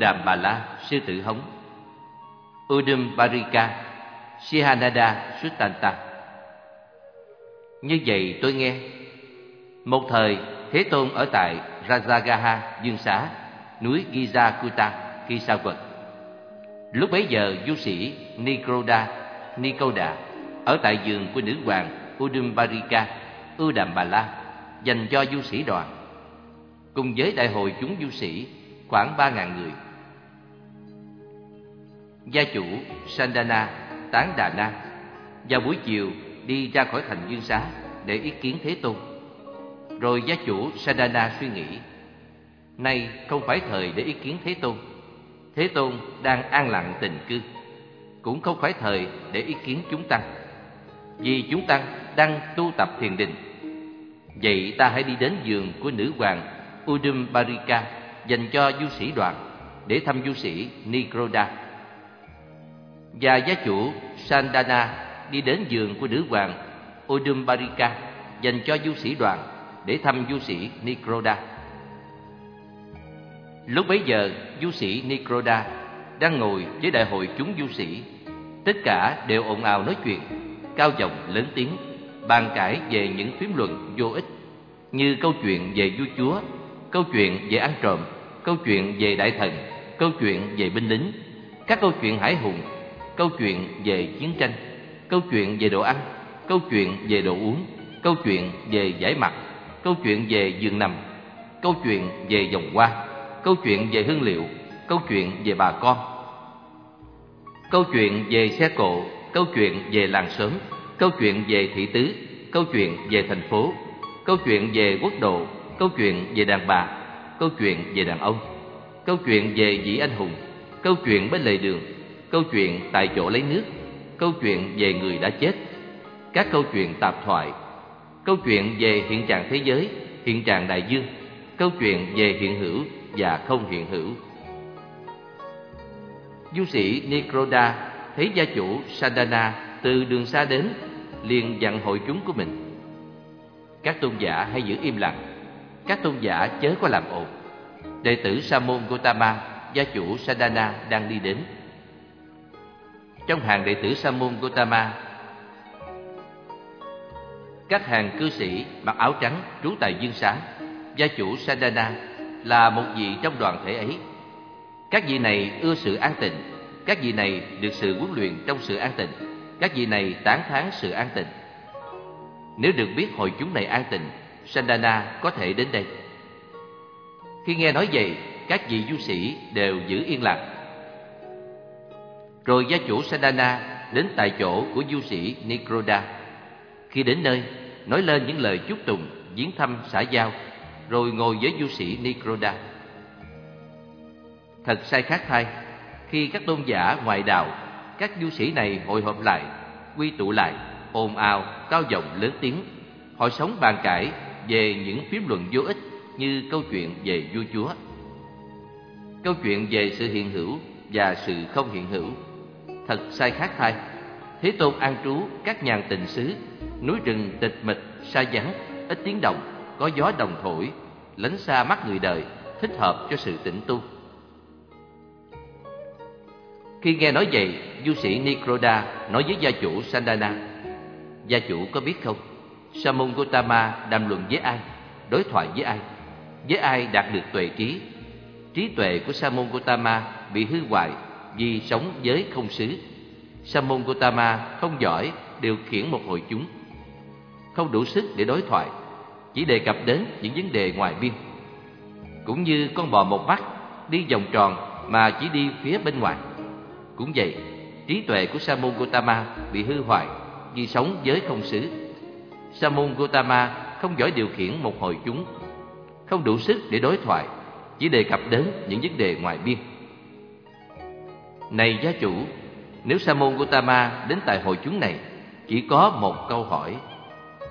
Đàm Bà La Sư Tử Hống Udum Barika Sihanada Suttanta Như vậy tôi nghe Một thời Thế Tôn ở tại Rajagaha, Dương Xá, núi Gizakuta, khi sao quật. Lúc bấy giờ, du sĩ Nikroda, Nikoda ở tại giường của nữ hoàng Udumbarika, Udam Bà La dành cho du sĩ đoàn. Cùng với đại hội chúng du sĩ khoảng ba ngàn người. Gia chủ Sandana Tán Đà Na vào buổi chiều đi ra khỏi thành Dương Xá để ý kiến Thế Tôn. Rồi gia chủ Sandana suy nghĩ, Nay không phải thời để ý kiến Thế Tôn. Thế Tôn đang an lặng tình cư, Cũng không phải thời để ý kiến chúng tăng. Vì chúng tăng đang tu tập thiền định, Vậy ta hãy đi đến giường của nữ hoàng Udumbarika Dành cho du sĩ đoàn Để thăm du sĩ Nikroda và gia chủ Sandana đi đến giường của nữ hoàng Odumbarika Dành cho du sĩ đoàn để thăm du sĩ Nikroda. Lúc bấy giờ, du sĩ Nikroda đang ngồi với đại hội chúng du sĩ. Tất cả đều ồn ào nói chuyện, cao giọng lớn tiếng, bàn cãi về những phím luận vô ích, như câu chuyện về vua chúa, câu chuyện về ăn trộm, câu chuyện về đại thần, câu chuyện về binh lính, các câu chuyện hải hùng, câu chuyện về chiến tranh, câu chuyện về đồ ăn, câu chuyện về đồ uống, câu chuyện về giải mặt, câu chuyện về giường nằm, câu chuyện về vòng hoa, câu chuyện về hương liệu, câu chuyện về bà con, câu chuyện về xe cộ, câu chuyện về làng xóm, câu chuyện về thị tứ, câu chuyện về thành phố, câu chuyện về quốc độ, câu chuyện về đàn bà, câu chuyện về đàn ông, câu chuyện về vị anh hùng, câu chuyện bên lề đường, câu chuyện tại chỗ lấy nước, câu chuyện về người đã chết, các câu chuyện tạp thoại câu chuyện về hiện trạng thế giới, hiện trạng đại dương, câu chuyện về hiện hữu và không hiện hữu. Du sĩ Nikroda thấy gia chủ Sadana từ đường xa đến, liền dặn hội chúng của mình. Các tôn giả hãy giữ im lặng, các tôn giả chớ có làm ồn. Đệ tử Sa môn Gotama, gia chủ Sadana đang đi đến. Trong hàng đệ tử Sa môn Gotama các hàng cư sĩ mặc áo trắng trú tại Dương Xá, gia chủ Sadana là một vị trong đoàn thể ấy. Các vị này ưa sự an tịnh, các vị này được sự huấn luyện trong sự an tịnh, các vị này tán thán sự an tịnh. Nếu được biết hội chúng này an tịnh, Sandana có thể đến đây. Khi nghe nói vậy, các vị du sĩ đều giữ yên lặng. Rồi gia chủ Sandana đến tại chỗ của du sĩ Nikroda. Khi đến nơi, nói lên những lời chúc tụng, viếng thăm xã giao, rồi ngồi với du sĩ Nikroda. Thật sai khác thay, khi các tôn giả ngoại đạo, các du sĩ này hội họp lại, quy tụ lại, ồn ào, cao giọng lớn tiếng, họ sống bàn cãi về những phím luận vô ích như câu chuyện về vua chúa. Câu chuyện về sự hiện hữu và sự không hiện hữu thật sai khác thay. Thế Tôn an trú các nhàn tình xứ núi rừng tịch mịch, xa vắng, ít tiếng động, có gió đồng thổi, lánh xa mắt người đời, thích hợp cho sự tĩnh tu. Khi nghe nói vậy, du sĩ Nikroda nói với gia chủ Sandana, gia chủ có biết không, Samon Gotama đàm luận với ai, đối thoại với ai, với ai đạt được tuệ trí. Trí tuệ của Samon Gotama bị hư hoại vì sống với không xứ. Samon Gotama không giỏi điều khiển một hội chúng không đủ sức để đối thoại, chỉ đề cập đến những vấn đề ngoài biên. Cũng như con bò một mắt đi vòng tròn mà chỉ đi phía bên ngoài. Cũng vậy, trí tuệ của Sa môn Gotama bị hư hoại vì sống với không xứ. Sa môn Gotama không giỏi điều khiển một hội chúng, không đủ sức để đối thoại, chỉ đề cập đến những vấn đề ngoài biên. Này gia chủ, nếu Sa môn Gotama đến tại hội chúng này, chỉ có một câu hỏi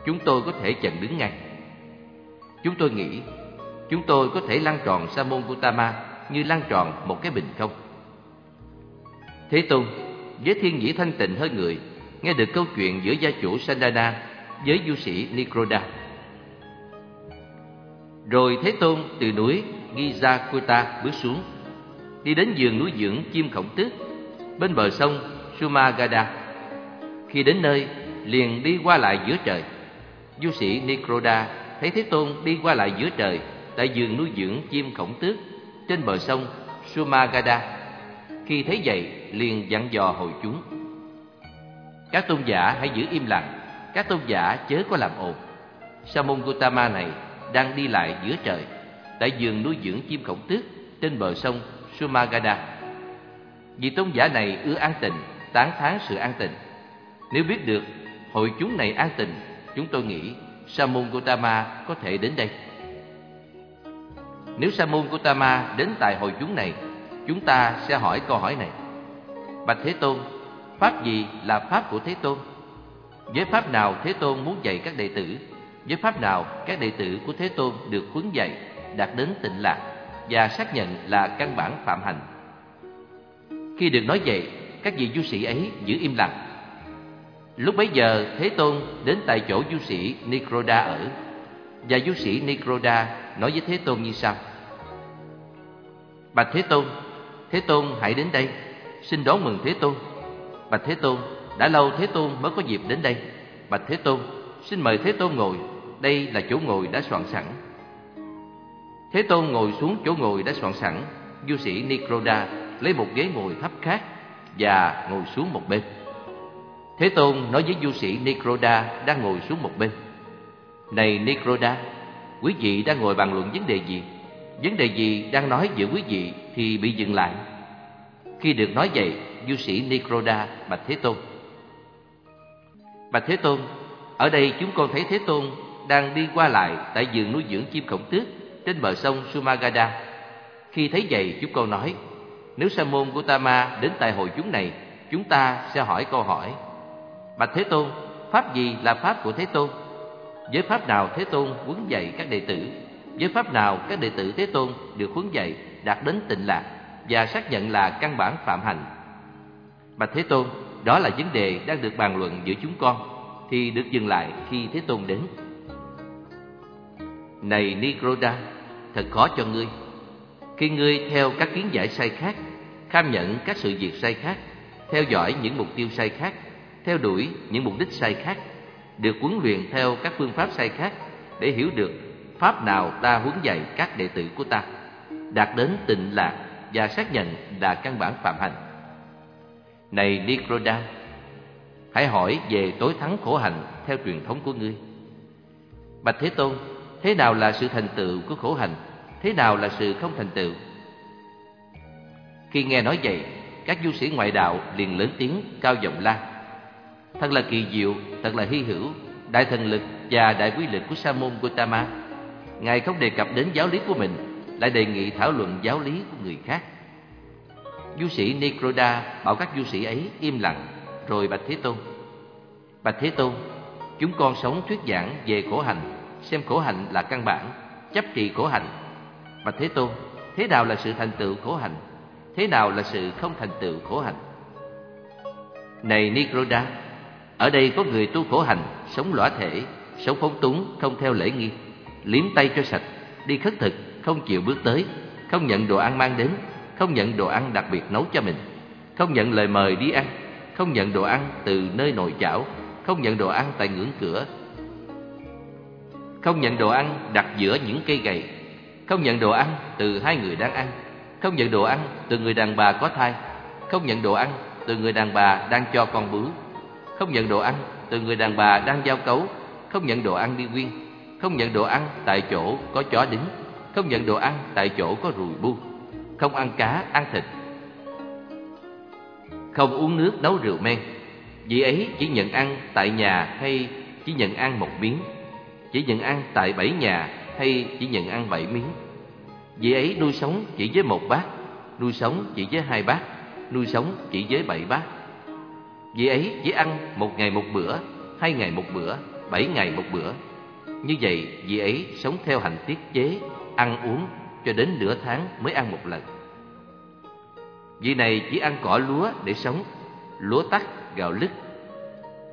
chúng tôi có thể chặn đứng ngay. Chúng tôi nghĩ chúng tôi có thể lăn tròn Sa môn Gautama như lăn tròn một cái bình không. Thế Tôn, với thiên nhĩ thanh tịnh hơn người, nghe được câu chuyện giữa gia chủ Sandana với du sĩ Nikroda. Rồi Thế Tôn từ núi Gizakuta bước xuống, đi đến vườn núi dưỡng chim khổng tước bên bờ sông Sumagada. Khi đến nơi, liền đi qua lại giữa trời. Du sĩ Nikroda thấy Thế Tôn đi qua lại giữa trời tại vườn núi dưỡng chim khổng tước trên bờ sông Sumagada. Khi thấy vậy, liền dặn dò hội chúng. Các tôn giả hãy giữ im lặng, các tôn giả chớ có làm ồn. Sa môn Gautama này đang đi lại giữa trời, tại vườn nuôi dưỡng chim khổng tước trên bờ sông Sumagada. Vì tôn giả này ưa an tịnh, tán thán sự an tịnh. Nếu biết được hội chúng này an tịnh, chúng tôi nghĩ Sa môn có thể đến đây. Nếu Sa môn đến tại hội chúng này, chúng ta sẽ hỏi câu hỏi này. Bạch Thế Tôn, pháp gì là pháp của Thế Tôn? Với pháp nào Thế Tôn muốn dạy các đệ tử? Với pháp nào các đệ tử của Thế Tôn được huấn dạy đạt đến tịnh lạc và xác nhận là căn bản phạm hành? Khi được nói vậy, các vị du sĩ ấy giữ im lặng. Lúc bấy giờ Thế Tôn đến tại chỗ du sĩ Nikroda ở và du sĩ Nikroda nói với Thế Tôn như sau: Bạch Thế Tôn, Thế Tôn hãy đến đây, xin đón mừng Thế Tôn. Bạch Thế Tôn, đã lâu Thế Tôn mới có dịp đến đây. Bạch Thế Tôn, xin mời Thế Tôn ngồi, đây là chỗ ngồi đã soạn sẵn. Thế Tôn ngồi xuống chỗ ngồi đã soạn sẵn, du sĩ Nikroda lấy một ghế ngồi thấp khác và ngồi xuống một bên. Thế Tôn nói với du sĩ Nikroda đang ngồi xuống một bên. Này Nikroda, quý vị đang ngồi bàn luận vấn đề gì? Vấn đề gì đang nói giữa quý vị thì bị dừng lại. Khi được nói vậy, du sĩ Nikroda bạch Thế Tôn. Bạch Thế Tôn, ở đây chúng con thấy Thế Tôn đang đi qua lại tại vườn nuôi dưỡng chim khổng tước trên bờ sông Sumagada. Khi thấy vậy, chúng con nói, nếu sa môn Gautama đến tại hội chúng này, chúng ta sẽ hỏi câu hỏi. Bạch Thế Tôn, pháp gì là pháp của Thế Tôn? Với pháp nào Thế Tôn huấn dạy các đệ tử? Với pháp nào các đệ tử Thế Tôn được huấn dạy đạt đến tịnh lạc và xác nhận là căn bản phạm hành? Bạch Thế Tôn, đó là vấn đề đang được bàn luận giữa chúng con thì được dừng lại khi Thế Tôn đến. Này Nikroda, thật khó cho ngươi. Khi ngươi theo các kiến giải sai khác, kham nhận các sự việc sai khác, theo dõi những mục tiêu sai khác, theo đuổi những mục đích sai khác, được huấn luyện theo các phương pháp sai khác để hiểu được pháp nào ta huấn dạy các đệ tử của ta, đạt đến tịnh lạc và xác nhận là căn bản phạm hành. Này Nikroda, hãy hỏi về tối thắng khổ hạnh theo truyền thống của ngươi. Bạch Thế Tôn, thế nào là sự thành tựu của khổ hạnh? Thế nào là sự không thành tựu? Khi nghe nói vậy, các du sĩ ngoại đạo liền lớn tiếng cao giọng la. Thật là kỳ diệu, thật là hy hữu, đại thần lực và đại quy lực của Sa môn Gautama. Ngài không đề cập đến giáo lý của mình, lại đề nghị thảo luận giáo lý của người khác. Du sĩ Nikroda bảo các du sĩ ấy im lặng, rồi Bạch Thế Tôn. Bạch Thế Tôn, chúng con sống thuyết giảng về khổ hành xem khổ hạnh là căn bản, chấp trì khổ hạnh. Bạch Thế Tôn, thế nào là sự thành tựu khổ hạnh? Thế nào là sự không thành tựu khổ hạnh? Này Nikroda, ở đây có người tu khổ hành, sống lõa thể, sống phóng túng, không theo lễ nghi, liếm tay cho sạch, đi khất thực, không chịu bước tới, không nhận đồ ăn mang đến, không nhận đồ ăn đặc biệt nấu cho mình, không nhận lời mời đi ăn, không nhận đồ ăn từ nơi nồi chảo, không nhận đồ ăn tại ngưỡng cửa, không nhận đồ ăn đặt giữa những cây gậy, không nhận đồ ăn từ hai người đang ăn, không nhận đồ ăn từ người đàn bà có thai, không nhận đồ ăn từ người đàn bà đang cho con bú, không nhận đồ ăn từ người đàn bà đang giao cấu, không nhận đồ ăn đi quyên, không nhận đồ ăn tại chỗ có chó đính, không nhận đồ ăn tại chỗ có ruồi bu, không ăn cá, ăn thịt, không uống nước nấu rượu men. Vị ấy chỉ nhận ăn tại nhà hay chỉ nhận ăn một miếng, chỉ nhận ăn tại bảy nhà hay chỉ nhận ăn bảy miếng. Vị ấy nuôi sống chỉ với một bát, nuôi sống chỉ với hai bát, nuôi sống chỉ với bảy bát. Vị ấy chỉ ăn một ngày một bữa, hai ngày một bữa, bảy ngày một bữa. Như vậy, vị ấy sống theo hành tiết chế, ăn uống cho đến nửa tháng mới ăn một lần. Vị này chỉ ăn cỏ lúa để sống, lúa tắc, gạo lứt,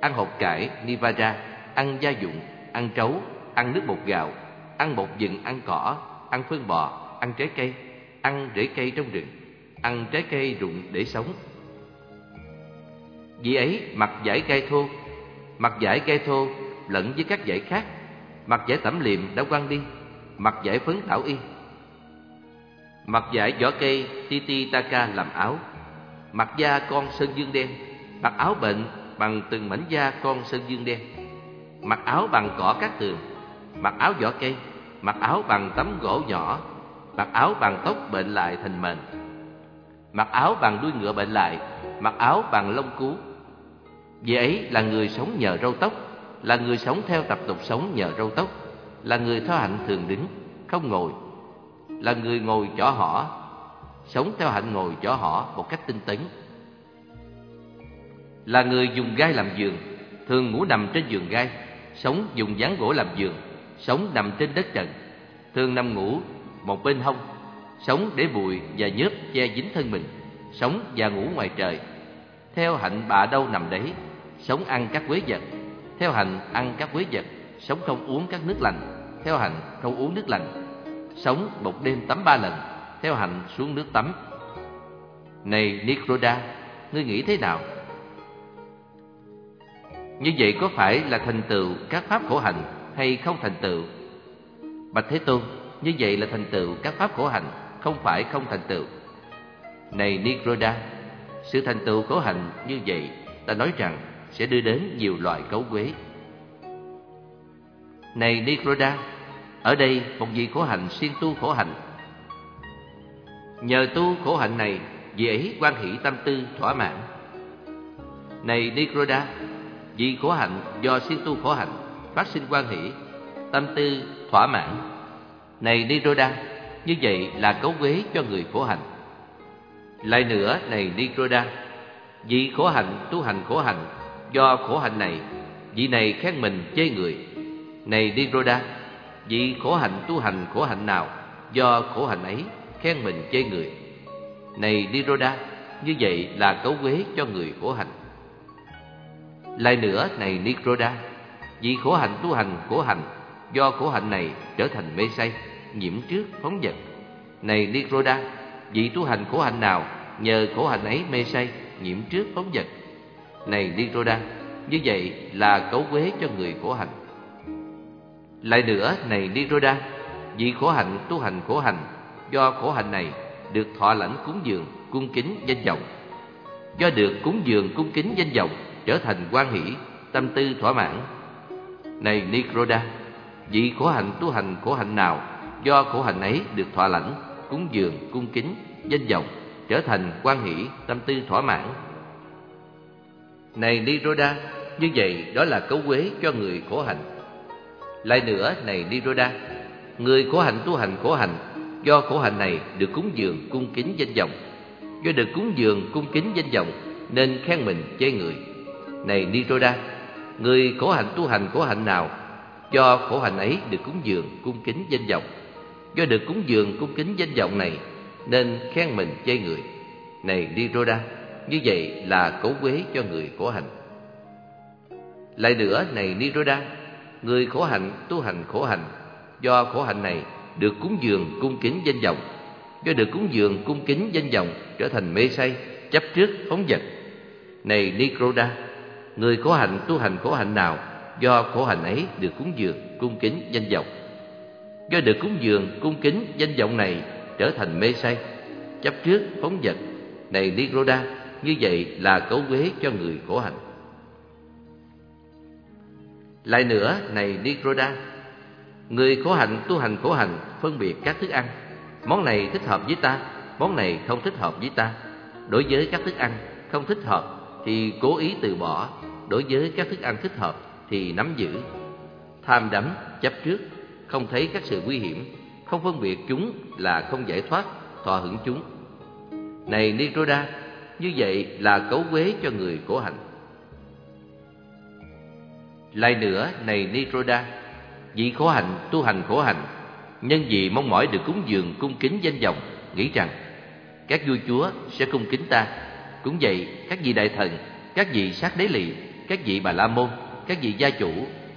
ăn hột cải, nivara, ăn gia dụng, ăn trấu, ăn nước bột gạo, ăn bột dựng, ăn cỏ, ăn phân bò, ăn trái cây, ăn rễ cây trong rừng, ăn trái cây rụng để sống. Vì ấy mặc giải gai thô, mặc giải gai thô lẫn với các giải khác, mặc giải tẩm liệm đã quăng đi, mặc giải phấn thảo y. Mặc giải vỏ cây Titi Taka làm áo, mặc da con sơn dương đen, mặc áo bệnh bằng từng mảnh da con sơn dương đen, mặc áo bằng cỏ cát tường, mặc áo vỏ cây, mặc áo bằng tấm gỗ nhỏ, mặc áo bằng tóc bệnh lại thành mền, mặc áo bằng đuôi ngựa bệnh lại, mặc áo bằng lông cú. Vì ấy là người sống nhờ râu tóc, là người sống theo tập tục sống nhờ râu tóc, là người theo hạnh thường đứng, không ngồi, là người ngồi chỏ họ, sống theo hạnh ngồi chỏ họ một cách tinh tấn. Là người dùng gai làm giường, thường ngủ nằm trên giường gai, sống dùng dáng gỗ làm giường, sống nằm trên đất trần, thường nằm ngủ một bên hông, sống để bụi và nhớp che dính thân mình, sống và ngủ ngoài trời. Theo hạnh bà đâu nằm đấy, sống ăn các quế vật, theo hạnh ăn các quế vật, sống không uống các nước lành, theo hạnh không uống nước lành, sống một đêm tắm ba lần, theo hạnh xuống nước tắm. Này Nikroda, ngươi nghĩ thế nào? Như vậy có phải là thành tựu các pháp khổ hạnh hay không thành tựu? Bạch Thế Tôn, như vậy là thành tựu các pháp khổ hạnh, không phải không thành tựu. Này Nikroda, sự thành tựu khổ hạnh như vậy, ta nói rằng sẽ đưa đến nhiều loại cấu quế. Này Nikroda, ở đây một vị khổ hạnh siêng tu khổ hạnh. Nhờ tu khổ hạnh này, vị ấy quan hỷ tâm tư thỏa mãn. Này Nikroda, vì khổ hạnh do siêng tu khổ hạnh phát sinh quan hỷ, tâm tư thỏa mãn. Này Niroda như vậy là cấu quế cho người khổ hạnh. Lại nữa, này Niroda vì khổ hạnh tu hành khổ hạnh do khổ hạnh này, vị này khen mình chê người. Này Niroda vì khổ hạnh tu hành khổ hạnh nào do khổ hạnh ấy khen mình chê người. Này Niroda, như vậy là cấu quế cho người khổ hạnh. Lại nữa, này Nikroda, vì khổ hạnh tu hành khổ hạnh, do khổ hạnh này trở thành mê say, nhiễm trước phóng vật. Này Nikroda, vì tu hành khổ hạnh nào nhờ khổ hạnh ấy mê say, nhiễm trước phóng vật. Này Nikroda, như vậy là cấu quế cho người khổ hạnh. Lại nữa, này Nikroda, vì khổ hạnh tu hành khổ hạnh, do khổ hạnh này được thọ lãnh cúng dường, cung kính danh vọng. Do được cúng dường cung kính danh vọng, trở thành quan hỷ, tâm tư thỏa mãn. Này Nikroda, vị khổ hạnh tu hành khổ hạnh nào, do khổ hạnh ấy được thỏa lãnh, cúng dường, cung kính, danh vọng, trở thành quan hỷ, tâm tư thỏa mãn. Này Niroda, như vậy đó là cấu quế cho người khổ hạnh. Lại nữa, này Niroda, người khổ hạnh tu hành khổ hạnh, do khổ hạnh này được cúng dường cung kính danh vọng. Do được cúng dường cung kính danh vọng nên khen mình chê người. Này Niroda, người khổ hạnh tu hành khổ hạnh nào, do khổ hạnh ấy được cúng dường cung kính danh vọng. Do được cúng dường cung kính danh vọng này nên khen mình chê người. Này Niroda, như vậy là cấu quế cho người khổ hạnh. Lại nữa, này Niroda, người khổ hạnh tu hành khổ hạnh, do khổ hạnh này được cúng dường cung kính danh vọng, do được cúng dường cung kính danh vọng trở thành mê say, chấp trước phóng vật. Này Niroda người khổ hạnh tu hành khổ hạnh nào, do khổ hạnh ấy được cúng dường cung kính danh vọng. Do được cúng dường cung kính danh vọng này trở thành mê say, chấp trước phóng vật. Này Nigroda như vậy là cấu quế cho người khổ hạnh. Lại nữa, này Nigroda người khổ hạnh tu hành khổ hạnh phân biệt các thức ăn. Món này thích hợp với ta, món này không thích hợp với ta. Đối với các thức ăn không thích hợp thì cố ý từ bỏ, đối với các thức ăn thích hợp thì nắm giữ. Tham đắm, chấp trước, không thấy các sự nguy hiểm, không phân biệt chúng là không giải thoát, thọ hưởng chúng. Này Niroda như vậy là cấu quế cho người khổ hạnh. Lại nữa, này Nitroda, vị khổ hạnh, tu hành khổ hạnh, nhân vì mong mỏi được cúng dường cung kính danh vọng, nghĩ rằng các vua chúa sẽ cung kính ta. Cũng vậy, các vị đại thần, các vị sát đế lì, các vị bà la môn, các vị gia chủ,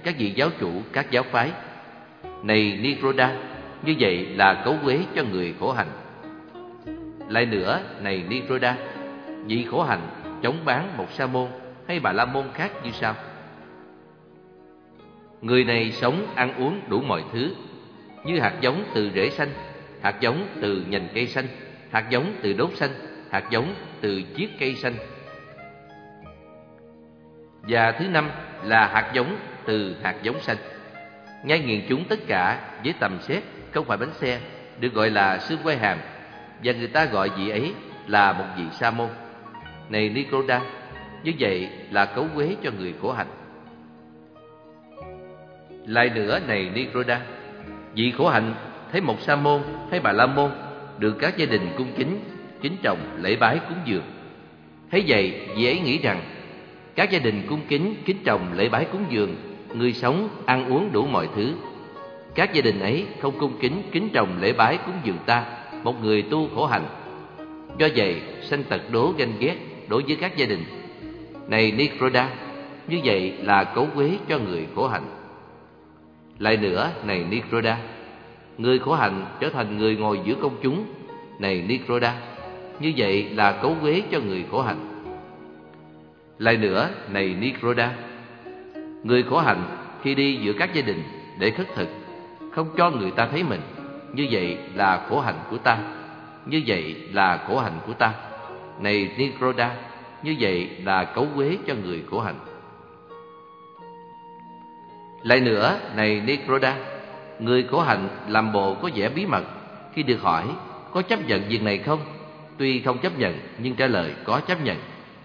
các vị giáo chủ, các giáo phái. Này Nitroda, như vậy là cấu quế cho người khổ hạnh. Lại nữa, này Niroda, vị khổ hạnh chống bán một sa môn hay bà la môn khác như sau. Người này sống ăn uống đủ mọi thứ, như hạt giống từ rễ xanh, hạt giống từ nhành cây xanh, hạt giống từ đốt xanh, hạt giống từ chiếc cây xanh. Và thứ năm là hạt giống từ hạt giống xanh. ngay nghiền chúng tất cả với tầm xét, không phải bánh xe, được gọi là xương quay hàm, và người ta gọi vị ấy là một vị sa môn. Này Nicoda, như vậy là cấu quế cho người khổ hạnh. Lại nữa này Nicoda, vị khổ hạnh thấy một sa môn hay bà la môn được các gia đình cung kính, kính trọng, lễ bái cúng dường. Thấy vậy, vị ấy nghĩ rằng các gia đình cung kính, kính trọng, lễ bái cúng dường, người sống ăn uống đủ mọi thứ. Các gia đình ấy không cung kính, kính trọng, lễ bái cúng dường ta, một người tu khổ hạnh. Do vậy, sanh tật đố ganh ghét đối với các gia đình. Này Nikroda, như vậy là cấu quế cho người khổ hạnh. Lại nữa, này Nikroda, người khổ hạnh trở thành người ngồi giữa công chúng. Này Nikroda, như vậy là cấu quế cho người khổ hạnh. Lại nữa, này Nikroda, người khổ hạnh khi đi giữa các gia đình để khất thực, không cho người ta thấy mình, như vậy là khổ hạnh của ta. Như vậy là khổ hạnh của ta. Này Nikroda, như vậy là cấu quế cho người khổ hạnh. Lại nữa, này Nikroda, người khổ hạnh làm bộ có vẻ bí mật khi được hỏi có chấp nhận việc này không? Tuy không chấp nhận nhưng trả lời có chấp nhận.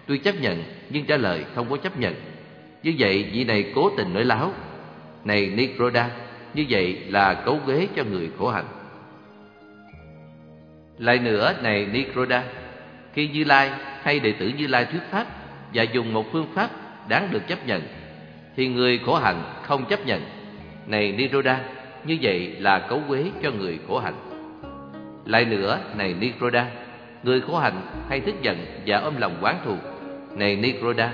Tuy chấp nhận nhưng trả lời không có chấp nhận. Như vậy vị này cố tình nói láo. Này Nikroda, như vậy là cấu ghế cho người khổ hạnh. Lại nữa này Nikroda, khi Như Lai hay đệ tử Như Lai thuyết pháp và dùng một phương pháp đáng được chấp nhận thì người khổ hạnh không chấp nhận. Này Nikroda như vậy là cấu quế cho người khổ hạnh. Lại nữa, này Nikroda người khổ hạnh hay tức giận và ôm lòng quán thù. Này Niroda,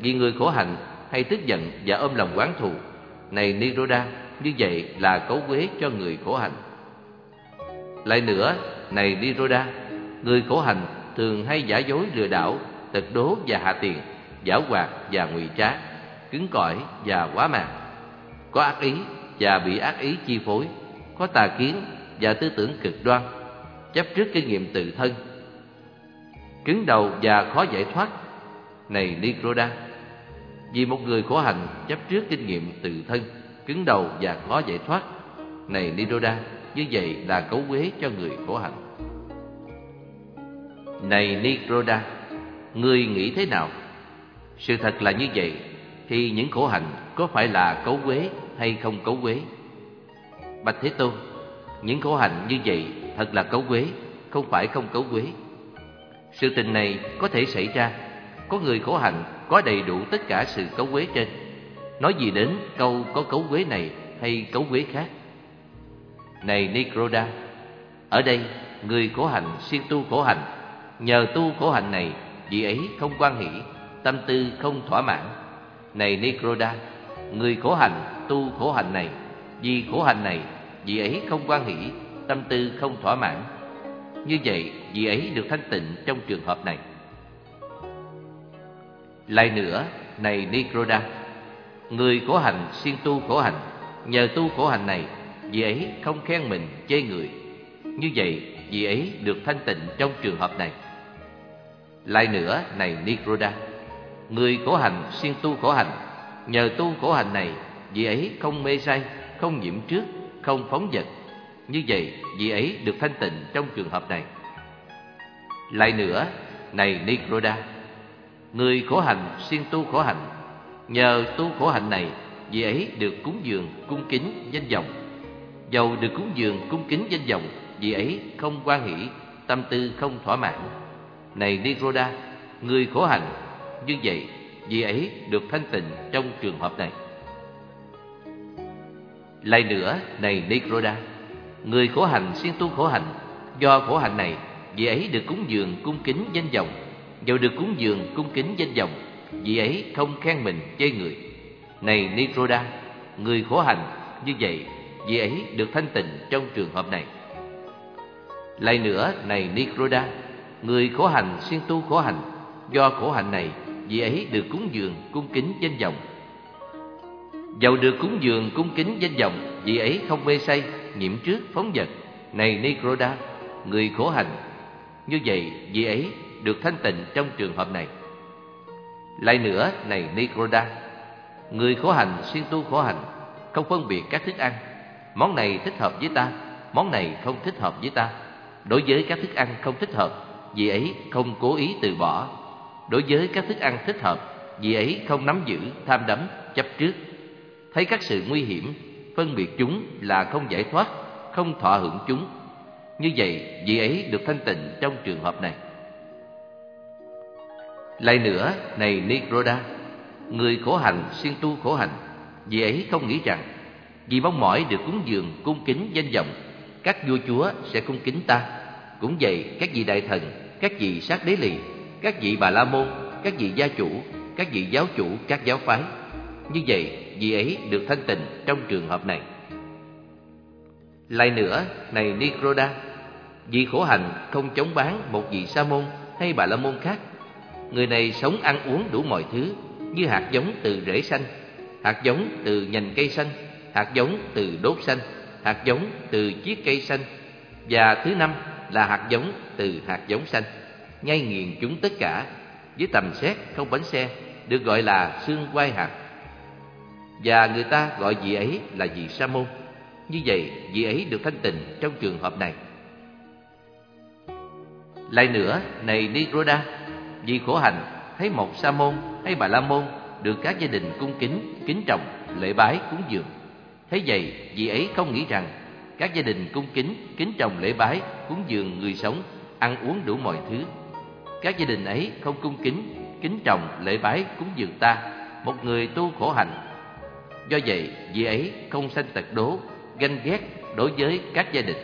vì người khổ hạnh hay tức giận và ôm lòng quán thù. Này Niroda, như vậy là cấu quế cho người khổ hạnh. Lại nữa, này Niroda, người khổ hạnh thường hay giả dối lừa đảo, tật đố và hạ tiền, giả hoạt và ngụy trá, cứng cỏi và quá màng, có ác ý và bị ác ý chi phối, có tà kiến và tư tưởng cực đoan, chấp trước kinh nghiệm tự thân, cứng đầu và khó giải thoát. Này Nikroda, vì một người khổ hạnh chấp trước kinh nghiệm tự thân, cứng đầu và khó giải thoát. Này Nikroda, như vậy là cấu quế cho người khổ hạnh. Này Nikroda, ngươi nghĩ thế nào? Sự thật là như vậy, thì những khổ hạnh có phải là cấu quế hay không cấu quế? Bạch Thế Tôn, những khổ hạnh như vậy thật là cấu quế, không phải không cấu quế. Sự tình này có thể xảy ra, có người khổ hạnh có đầy đủ tất cả sự cấu quế trên. Nói gì đến câu có cấu quế này hay cấu quế khác? Này Nikroda, ở đây người khổ hạnh siêng tu khổ hạnh Nhờ tu khổ hạnh này, vị ấy không quan hỷ, tâm tư không thỏa mãn. Này Nikroda, người khổ hạnh tu khổ hạnh này, vì khổ hạnh này, vị ấy không quan hỷ, tâm tư không thỏa mãn. Như vậy, vị ấy được thanh tịnh trong trường hợp này. Lại nữa, này Nikroda, người khổ hành siêng tu khổ hành, nhờ tu khổ hành này, vị ấy không khen mình chê người. Như vậy, vị ấy được thanh tịnh trong trường hợp này. Lại nữa, này Nikroda, người khổ hành siêng tu khổ hành, nhờ tu khổ hành này, vị ấy không mê say, không nhiễm trước, không phóng dật. Như vậy, vị ấy được thanh tịnh trong trường hợp này. Lại nữa, này Nikroda, người khổ hành siêng tu khổ hành, nhờ tu khổ hạnh này, vị ấy được cúng dường cung kính danh vọng. Dầu được cúng dường cung kính danh vọng, vị ấy không quan hỷ, tâm tư không thỏa mãn này Nikroda, người khổ hạnh, như vậy vị ấy được thanh tịnh trong trường hợp này. Lại nữa, này Nikroda, người khổ hành siêng tu khổ hành, do khổ hạnh này, vị ấy được cúng dường cung kính danh vọng, dầu được cúng dường cung kính danh vọng, vị ấy không khen mình chê người. Này Nitroda người khổ hành như vậy vị ấy được thanh tịnh trong trường hợp này. Lại nữa, này Nitroda người khổ hành siêng tu khổ hành, do khổ hạnh này, vị ấy được cúng dường cung kính danh vọng. Dầu được cúng dường cung kính danh vọng, vị ấy không mê say, nhiễm trước phóng vật. Này Nikroda, người khổ hành, như vậy vị ấy được thanh tịnh trong trường hợp này. Lại nữa, này Nikroda, người khổ hành xuyên tu khổ hành, không phân biệt các thức ăn. Món này thích hợp với ta, món này không thích hợp với ta. Đối với các thức ăn không thích hợp, vị ấy không cố ý từ bỏ. Đối với các thức ăn thích hợp, vị ấy không nắm giữ, tham đắm, chấp trước. Thấy các sự nguy hiểm, phân biệt chúng là không giải thoát, không thọ hưởng chúng. Như vậy, vị ấy được thanh tịnh trong trường hợp này. Lại nữa, này Nikroda, người khổ hành, siêng tu khổ hành, vị ấy không nghĩ rằng vì mong mỏi được cúng dường cung kính danh vọng, các vua chúa sẽ cung kính ta. Cũng vậy, các vị đại thần, các vị sát đế lì, các vị bà la môn, các vị gia chủ, các vị giáo chủ các giáo phái. Như vậy, vị ấy được thân tình trong trường hợp này. Lại nữa, này Nikroda, vị khổ hành không chống bán một vị sa môn hay bà la môn khác. Người này sống ăn uống đủ mọi thứ, như hạt giống từ rễ xanh, hạt giống từ nhành cây xanh, hạt giống từ đốt xanh, hạt giống từ chiếc cây xanh và thứ năm là hạt giống từ hạt giống xanh. Nhai nghiền chúng tất cả với tầm xét không bánh xe được gọi là xương quai hạt. Và người ta gọi vị ấy là vị sa môn. Như vậy, vị ấy được thanh tịnh trong trường hợp này. Lại nữa, này nigroda vì khổ hành, thấy một sa môn hay bà la môn được các gia đình cung kính, kính trọng, lễ bái, cúng dường. Thế vậy, vị ấy không nghĩ rằng các gia đình cung kính, kính trọng lễ bái, cúng dường người sống, ăn uống đủ mọi thứ. Các gia đình ấy không cung kính, kính trọng lễ bái, cúng dường ta, một người tu khổ hạnh. Do vậy, vị ấy không sanh tật đố, ganh ghét đối với các gia đình.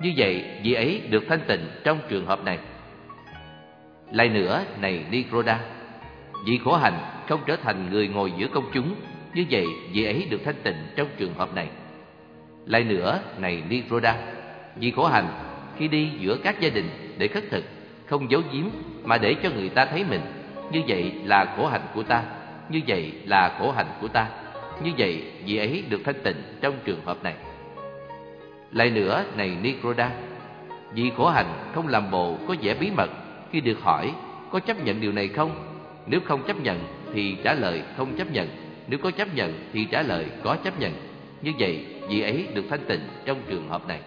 Như vậy, vị ấy được thanh tịnh trong trường hợp này. Lại nữa, này Nikroda, vị khổ hành không trở thành người ngồi giữa công chúng, như vậy vị ấy được thanh tịnh trong trường hợp này. Lại nữa, này Nikroda, vị khổ hành khi đi giữa các gia đình để khất thực, không giấu giếm mà để cho người ta thấy mình, như vậy là khổ hạnh của ta, như vậy là khổ hạnh của ta. Như vậy, vị ấy được thanh tịnh trong trường hợp này. Lại nữa, này Nikroda, vị khổ hạnh không làm bộ có vẻ bí mật khi được hỏi có chấp nhận điều này không? Nếu không chấp nhận thì trả lời không chấp nhận, nếu có chấp nhận thì trả lời có chấp nhận. Như vậy, vị ấy được thanh tịnh trong trường hợp này.